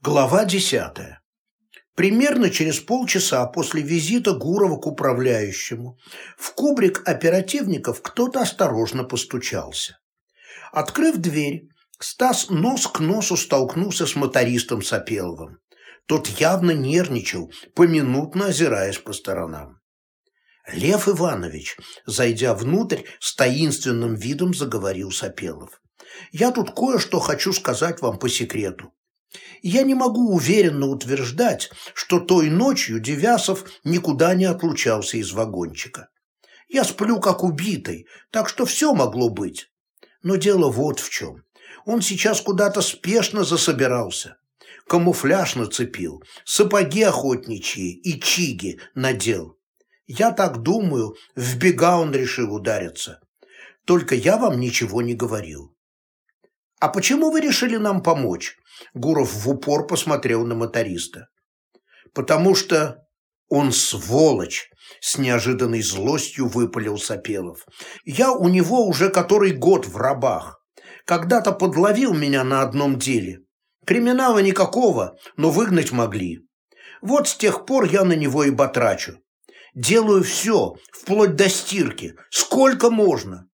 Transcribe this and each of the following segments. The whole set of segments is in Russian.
Глава десятая. Примерно через полчаса после визита Гурова к управляющему в кубрик оперативников кто-то осторожно постучался. Открыв дверь, Стас нос к носу столкнулся с мотористом Сапеловым. Тот явно нервничал, поминутно озираясь по сторонам. «Лев Иванович», зайдя внутрь, с таинственным видом заговорил Сапелов. «Я тут кое-что хочу сказать вам по секрету. Я не могу уверенно утверждать, что той ночью Девясов никуда не отлучался из вагончика. Я сплю как убитый, так что все могло быть. Но дело вот в чем. Он сейчас куда-то спешно засобирался. Камуфляж нацепил, сапоги охотничьи и чиги надел. Я так думаю, в бега он решил удариться. Только я вам ничего не говорил. А почему вы решили нам помочь? Гуров в упор посмотрел на моториста. «Потому что он сволочь!» С неожиданной злостью выпалил Сапелов. «Я у него уже который год в рабах. Когда-то подловил меня на одном деле. Криминала никакого, но выгнать могли. Вот с тех пор я на него и батрачу. Делаю все, вплоть до стирки. Сколько можно?»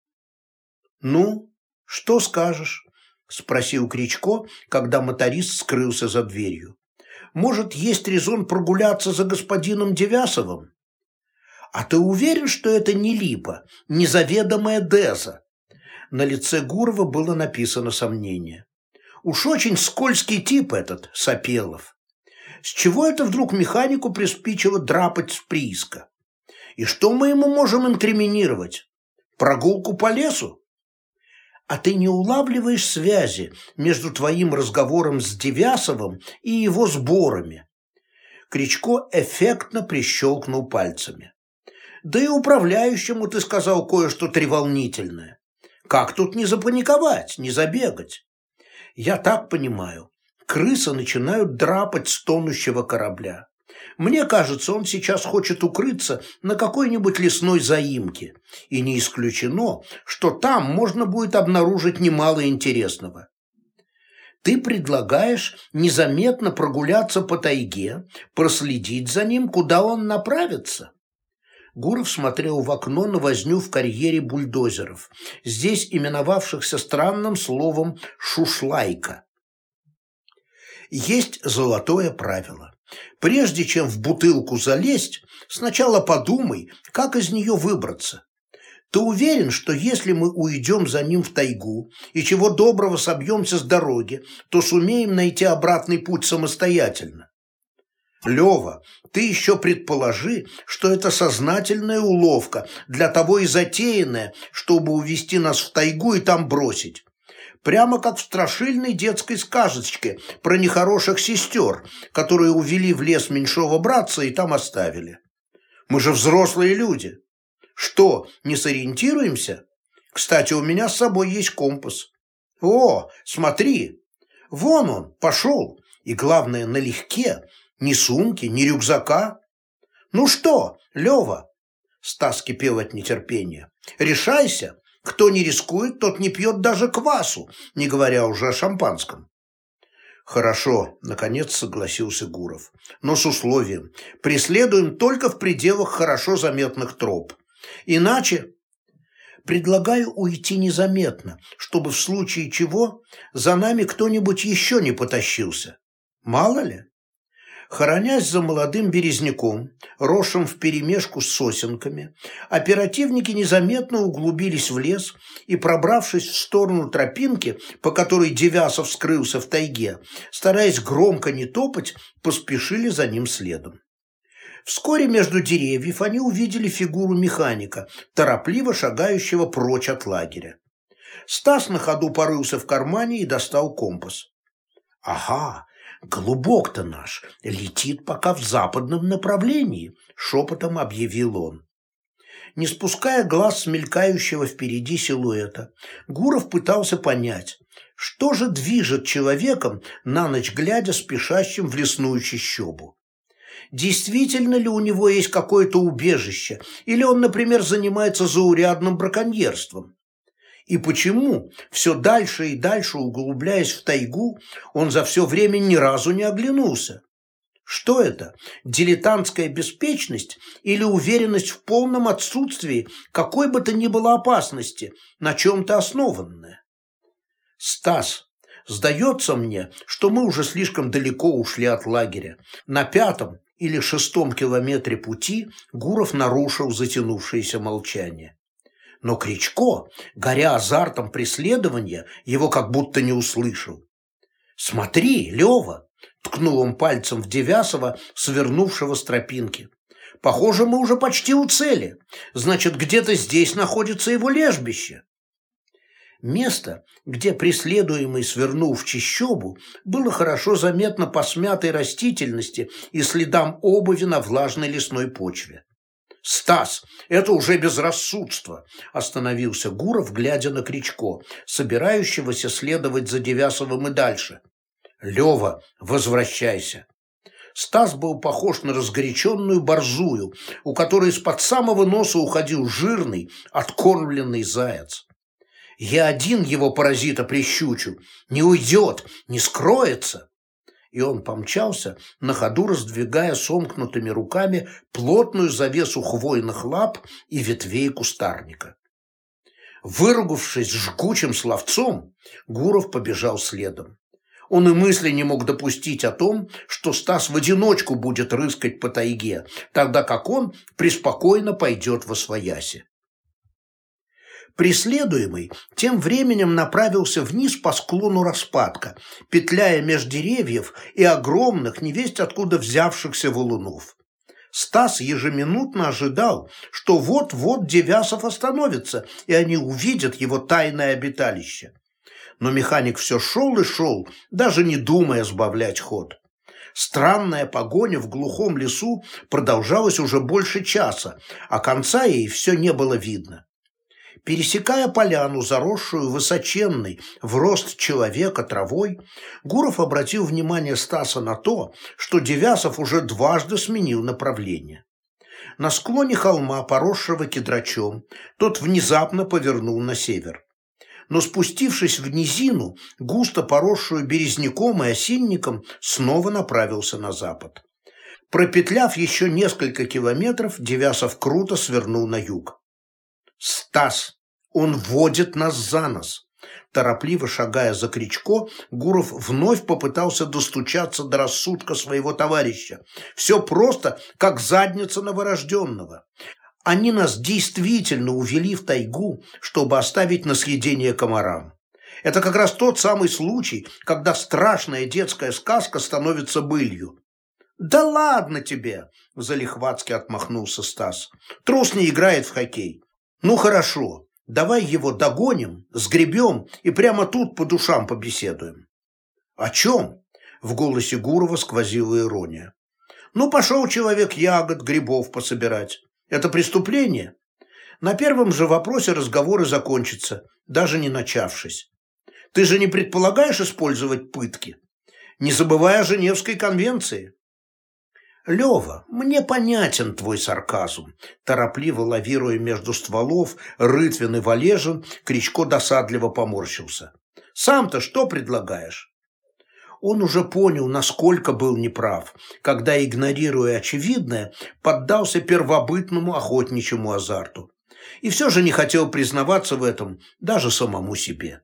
«Ну, что скажешь?» – спросил Кричко, когда моторист скрылся за дверью. «Может, есть резон прогуляться за господином Девясовым?» «А ты уверен, что это не липа, незаведомая Деза?» На лице Гурова было написано сомнение. «Уж очень скользкий тип этот, Сапелов. С чего это вдруг механику приспичило драпать с прииска? И что мы ему можем инкриминировать? Прогулку по лесу?» А ты не улавливаешь связи между твоим разговором с Девясовым и его сборами. Кричко эффектно прищелкнул пальцами. Да и управляющему ты сказал кое-что треволнительное. Как тут не запаниковать, не забегать? Я так понимаю, крысы начинают драпать с тонущего корабля. Мне кажется, он сейчас хочет укрыться на какой-нибудь лесной заимке, и не исключено, что там можно будет обнаружить немало интересного. Ты предлагаешь незаметно прогуляться по тайге, проследить за ним, куда он направится? Гуров смотрел в окно на возню в карьере бульдозеров, здесь именовавшихся странным словом «шушлайка». Есть золотое правило. Прежде чем в бутылку залезть, сначала подумай, как из нее выбраться. Ты уверен, что если мы уйдем за ним в тайгу и чего доброго собьемся с дороги, то сумеем найти обратный путь самостоятельно? Лева, ты еще предположи, что это сознательная уловка, для того и затеянная, чтобы увести нас в тайгу и там бросить прямо как в страшильной детской сказочке про нехороших сестер, которые увели в лес меньшого братца и там оставили. Мы же взрослые люди. Что, не сориентируемся? Кстати, у меня с собой есть компас. О, смотри, вон он, пошел. И главное, налегке, ни сумки, ни рюкзака. Ну что, Лева? Стас кипел от нетерпения. Решайся, кто не рискует, тот не пьет даже квасу, не говоря уже о шампанском. Хорошо, наконец согласился Гуров. Но с условием. Преследуем только в пределах хорошо заметных троп. Иначе... Предлагаю уйти незаметно, чтобы в случае чего за нами кто-нибудь еще не потащился. Мало ли? Хоронясь за молодым березняком, росшим вперемешку с сосенками, оперативники незаметно углубились в лес и, пробравшись в сторону тропинки, по которой Девясов скрылся в тайге, стараясь громко не топать, поспешили за ним следом. Вскоре между деревьев они увидели фигуру механика, торопливо шагающего прочь от лагеря. Стас на ходу порылся в кармане и достал компас. «Ага, «Голубок-то наш летит пока в западном направлении», — шепотом объявил он. Не спуская глаз с мелькающего впереди силуэта, Гуров пытался понять, что же движет человеком, на ночь глядя спешащим в лесную чащобу. Действительно ли у него есть какое-то убежище, или он, например, занимается заурядным браконьерством? И почему, все дальше и дальше углубляясь в тайгу, он за все время ни разу не оглянулся? Что это? Дилетантская беспечность или уверенность в полном отсутствии какой бы то ни было опасности, на чем-то основанная? Стас, сдается мне, что мы уже слишком далеко ушли от лагеря. На пятом или шестом километре пути Гуров нарушил затянувшееся молчание. Но Кричко, горя азартом преследования, его как будто не услышал. «Смотри, Лева!» – ткнул он пальцем в Девясова, свернувшего с тропинки. «Похоже, мы уже почти у цели. Значит, где-то здесь находится его лежбище». Место, где преследуемый свернул в чищобу, было хорошо заметно по смятой растительности и следам обуви на влажной лесной почве. «Стас, это уже безрассудство!» – остановился Гуров, глядя на Кричко, собирающегося следовать за Девясовым и дальше. «Лева, возвращайся!» Стас был похож на разгоряченную борзую, у которой из-под самого носа уходил жирный, откормленный заяц. Я один его паразита прищучу, не уйдет, не скроется и он помчался, на ходу раздвигая сомкнутыми руками плотную завесу хвойных лап и ветвей кустарника. Выругавшись жгучим словцом, Гуров побежал следом. Он и мысли не мог допустить о том, что Стас в одиночку будет рыскать по тайге, тогда как он преспокойно пойдет во свояси. Преследуемый тем временем направился вниз по склону распадка, петляя меж деревьев и огромных, невесть откуда взявшихся валунов. Стас ежеминутно ожидал, что вот-вот Девясов остановится, и они увидят его тайное обиталище. Но механик все шел и шел, даже не думая сбавлять ход. Странная погоня в глухом лесу продолжалась уже больше часа, а конца ей все не было видно. Пересекая поляну, заросшую высоченной в рост человека травой, Гуров обратил внимание Стаса на то, что Девясов уже дважды сменил направление. На склоне холма, поросшего кедрачом, тот внезапно повернул на север. Но спустившись в низину, густо поросшую березняком и осинником, снова направился на запад. Пропетляв еще несколько километров, Девясов круто свернул на юг. «Стас! Он водит нас за нос!» Торопливо шагая за Кричко, Гуров вновь попытался достучаться до рассудка своего товарища. Все просто, как задница новорожденного. Они нас действительно увели в тайгу, чтобы оставить на съедение комарам. Это как раз тот самый случай, когда страшная детская сказка становится былью. «Да ладно тебе!» – залихватски отмахнулся Стас. «Трус не играет в хоккей. Ну хорошо, давай его догоним, сгребем и прямо тут по душам побеседуем. О чем? В голосе Гурова сквозила ирония. Ну, пошел человек ягод, грибов пособирать. Это преступление? На первом же вопросе разговоры закончатся, даже не начавшись. Ты же не предполагаешь использовать пытки? Не забывая о Женевской конвенции. «Лева, мне понятен твой сарказм», торопливо лавируя между стволов, Рытвин и Валежин, Кричко досадливо поморщился. «Сам-то что предлагаешь?» Он уже понял, насколько был неправ, когда, игнорируя очевидное, поддался первобытному охотничьему азарту. И все же не хотел признаваться в этом даже самому себе.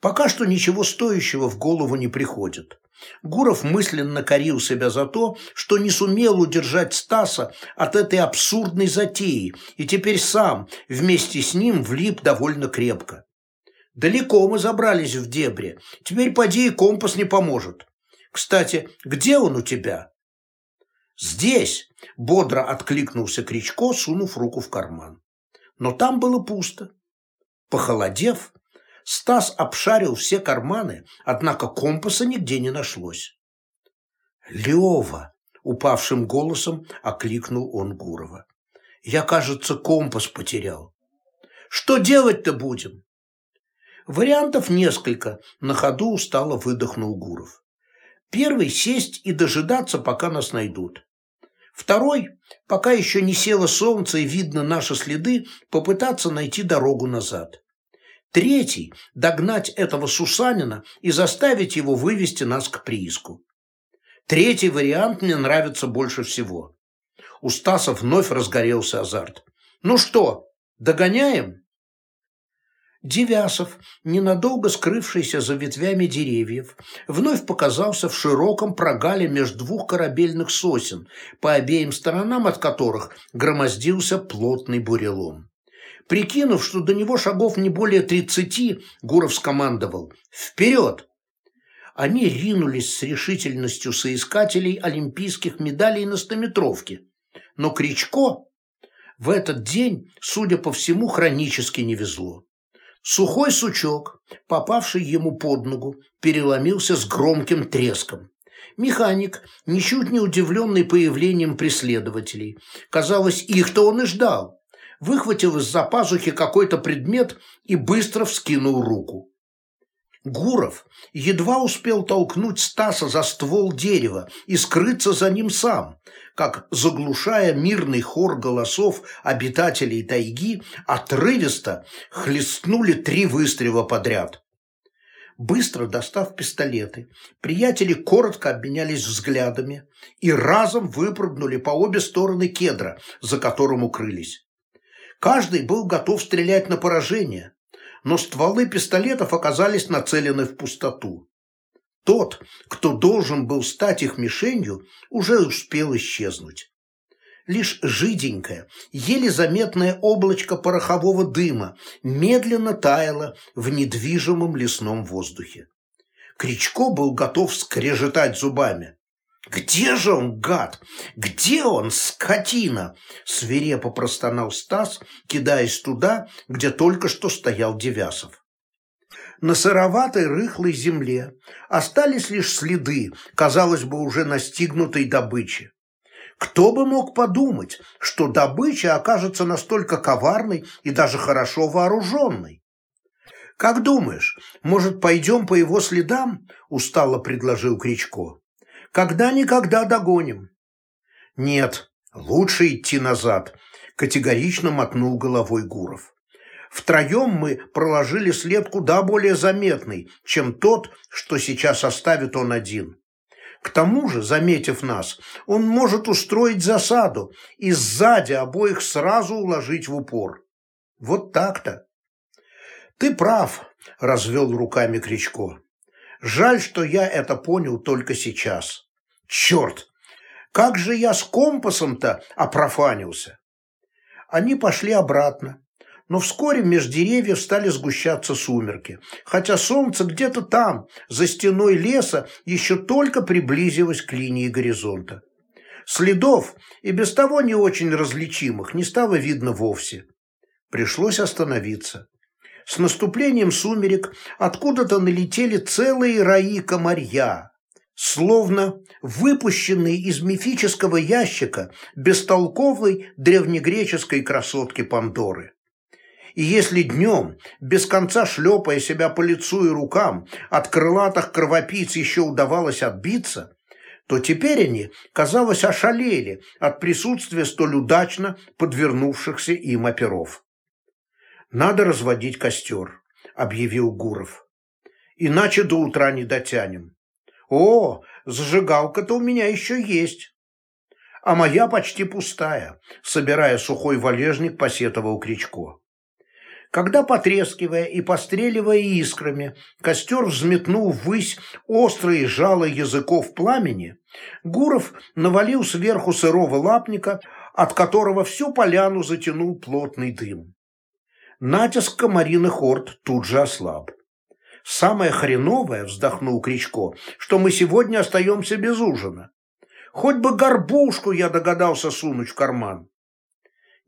Пока что ничего стоящего в голову не приходит. Гуров мысленно корил себя за то, что не сумел удержать Стаса от этой абсурдной затеи, и теперь сам вместе с ним влип довольно крепко. Далеко мы забрались в дебри, теперь поди и компас не поможет. Кстати, где он у тебя? Здесь, бодро откликнулся Кричко, сунув руку в карман. Но там было пусто. Похолодев, Стас обшарил все карманы, однако компаса нигде не нашлось. «Лева!» — упавшим голосом окликнул он Гурова. «Я, кажется, компас потерял. Что делать-то будем?» Вариантов несколько, на ходу устало выдохнул Гуров. Первый – сесть и дожидаться, пока нас найдут. Второй – пока еще не село солнце и видно наши следы, попытаться найти дорогу назад. Третий – догнать этого Сусанина и заставить его вывести нас к прииску. Третий вариант мне нравится больше всего. У Стаса вновь разгорелся азарт. «Ну что, догоняем?» Девясов, ненадолго скрывшийся за ветвями деревьев, вновь показался в широком прогале между двух корабельных сосен, по обеим сторонам от которых громоздился плотный бурелом. Прикинув, что до него шагов не более тридцати, Гуров скомандовал «Вперед!». Они ринулись с решительностью соискателей олимпийских медалей на стометровке. Но Кричко в этот день, судя по всему, хронически не везло. Сухой сучок, попавший ему под ногу, переломился с громким треском. Механик, ничуть не удивленный появлением преследователей, казалось, их-то он и ждал, выхватил из-за пазухи какой-то предмет и быстро вскинул руку. Гуров едва успел толкнуть Стаса за ствол дерева и скрыться за ним сам, как, заглушая мирный хор голосов обитателей тайги, отрывисто хлестнули три выстрела подряд. Быстро достав пистолеты, приятели коротко обменялись взглядами и разом выпрыгнули по обе стороны кедра, за которым укрылись. Каждый был готов стрелять на поражение, но стволы пистолетов оказались нацелены в пустоту. Тот, кто должен был стать их мишенью, уже успел исчезнуть. Лишь жиденькое, еле заметное облачко порохового дыма медленно таяло в недвижимом лесном воздухе. Кричко был готов скрежетать зубами. «Где же он, гад? Где он, скотина?» Свирепо простонал Стас, кидаясь туда, где только что стоял Девясов. На сыроватой рыхлой земле остались лишь следы, казалось бы, уже настигнутой добычи. Кто бы мог подумать, что добыча окажется настолько коварной и даже хорошо вооруженной? «Как думаешь, может, пойдем по его следам?» – устало предложил Кричко. Когда-никогда догоним. Нет, лучше идти назад, категорично мотнул головой Гуров. Втроем мы проложили след куда более заметный, чем тот, что сейчас оставит он один. К тому же, заметив нас, он может устроить засаду и сзади обоих сразу уложить в упор. Вот так-то. Ты прав, развел руками Кричко. Жаль, что я это понял только сейчас. Черт! Как же я с компасом-то опрофанился? Они пошли обратно, но вскоре меж деревьев стали сгущаться сумерки, хотя солнце где-то там, за стеной леса, еще только приблизилось к линии горизонта. Следов, и без того не очень различимых, не стало видно вовсе. Пришлось остановиться. С наступлением сумерек откуда-то налетели целые раи комарья, словно выпущенные из мифического ящика бестолковой древнегреческой красотки Пандоры. И если днем, без конца шлепая себя по лицу и рукам, от крылатых кровопийц еще удавалось отбиться, то теперь они, казалось, ошалели от присутствия столь удачно подвернувшихся им оперов. «Надо разводить костер», — объявил Гуров. «Иначе до утра не дотянем». «О, зажигалка-то у меня еще есть». «А моя почти пустая», — собирая сухой валежник, посетовал Кричко. Когда, потрескивая и постреливая искрами, костер взметнул ввысь острые жало языков пламени, Гуров навалил сверху сырого лапника, от которого всю поляну затянул плотный дым. Натиск комариных орд тут же ослаб. «Самое хреновое, — вздохнул Кричко, — что мы сегодня остаемся без ужина. Хоть бы горбушку я догадался сунуть в карман».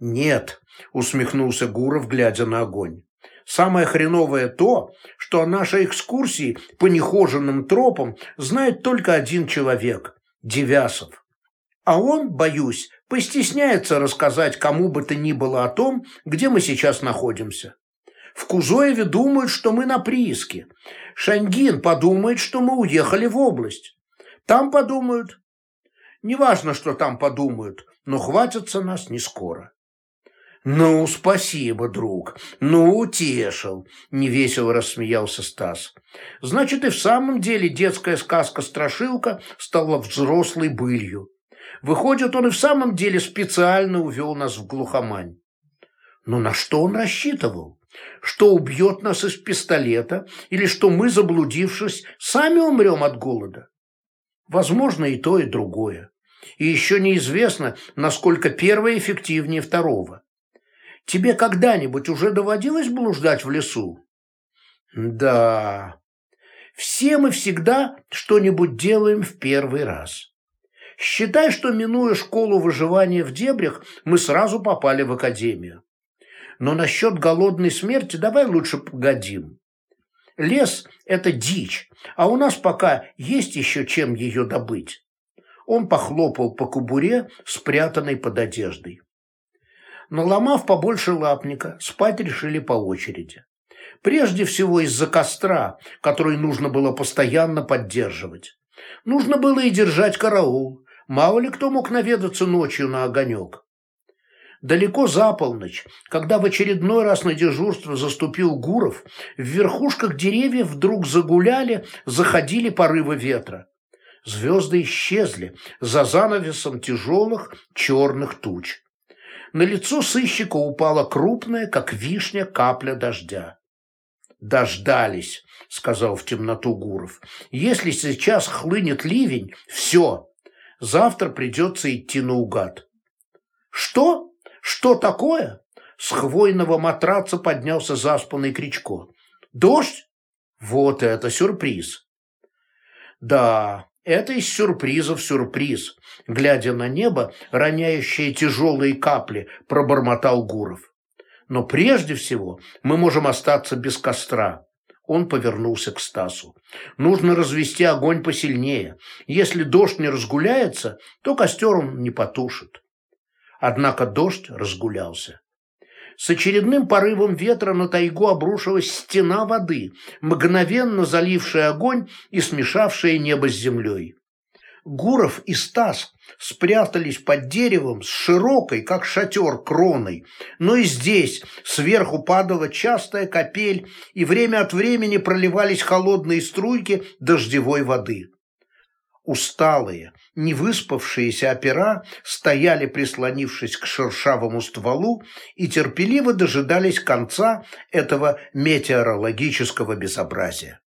«Нет», — усмехнулся Гуров, глядя на огонь. «Самое хреновое то, что о нашей экскурсии по нехоженным тропам знает только один человек — Девясов. А он, боюсь, постесняется рассказать кому бы то ни было о том, где мы сейчас находимся. В Кузоеве думают, что мы на прииске. Шаньгин подумает, что мы уехали в область. Там подумают. Неважно, что там подумают, но хватятся нас не скоро. «Ну, спасибо, друг. Ну, утешил», – невесело рассмеялся Стас. «Значит, и в самом деле детская сказка-страшилка стала взрослой былью. Выходит, он и в самом деле специально увел нас в глухомань. Но на что он рассчитывал? Что убьет нас из пистолета или что мы, заблудившись, сами умрем от голода? Возможно, и то, и другое. И еще неизвестно, насколько первое эффективнее второго. Тебе когда-нибудь уже доводилось блуждать в лесу? Да. Все мы всегда что-нибудь делаем в первый раз. Считай, что, минуя школу выживания в дебрях, мы сразу попали в академию. Но насчет голодной смерти давай лучше погодим. Лес – это дичь, а у нас пока есть еще чем ее добыть. Он похлопал по кобуре, спрятанной под одеждой. Наломав побольше лапника, спать решили по очереди. Прежде всего из-за костра, который нужно было постоянно поддерживать. Нужно было и держать караул. Мало ли кто мог наведаться ночью на огонек. Далеко за полночь, когда в очередной раз на дежурство заступил Гуров, в верхушках деревьев вдруг загуляли, заходили порывы ветра. Звезды исчезли за занавесом тяжелых черных туч. На лицо сыщика упала крупная, как вишня, капля дождя. «Дождались», — сказал в темноту Гуров. «Если сейчас хлынет ливень, все, завтра придется идти наугад». «Что? Что такое?» С хвойного матраца поднялся заспанный Кричко. «Дождь? Вот это сюрприз!» «Да, это из сюрпризов сюрприз», глядя на небо, роняющее тяжелые капли, пробормотал Гуров. «Но прежде всего мы можем остаться без костра». Он повернулся к Стасу. «Нужно развести огонь посильнее. Если дождь не разгуляется, то костер он не потушит». Однако дождь разгулялся. С очередным порывом ветра на тайгу обрушилась стена воды, мгновенно залившая огонь и смешавшая небо с землей. Гуров и Стас спрятались под деревом с широкой, как шатер, кроной, но и здесь сверху падала частая капель, и время от времени проливались холодные струйки дождевой воды. Усталые, невыспавшиеся опера стояли, прислонившись к шершавому стволу, и терпеливо дожидались конца этого метеорологического безобразия.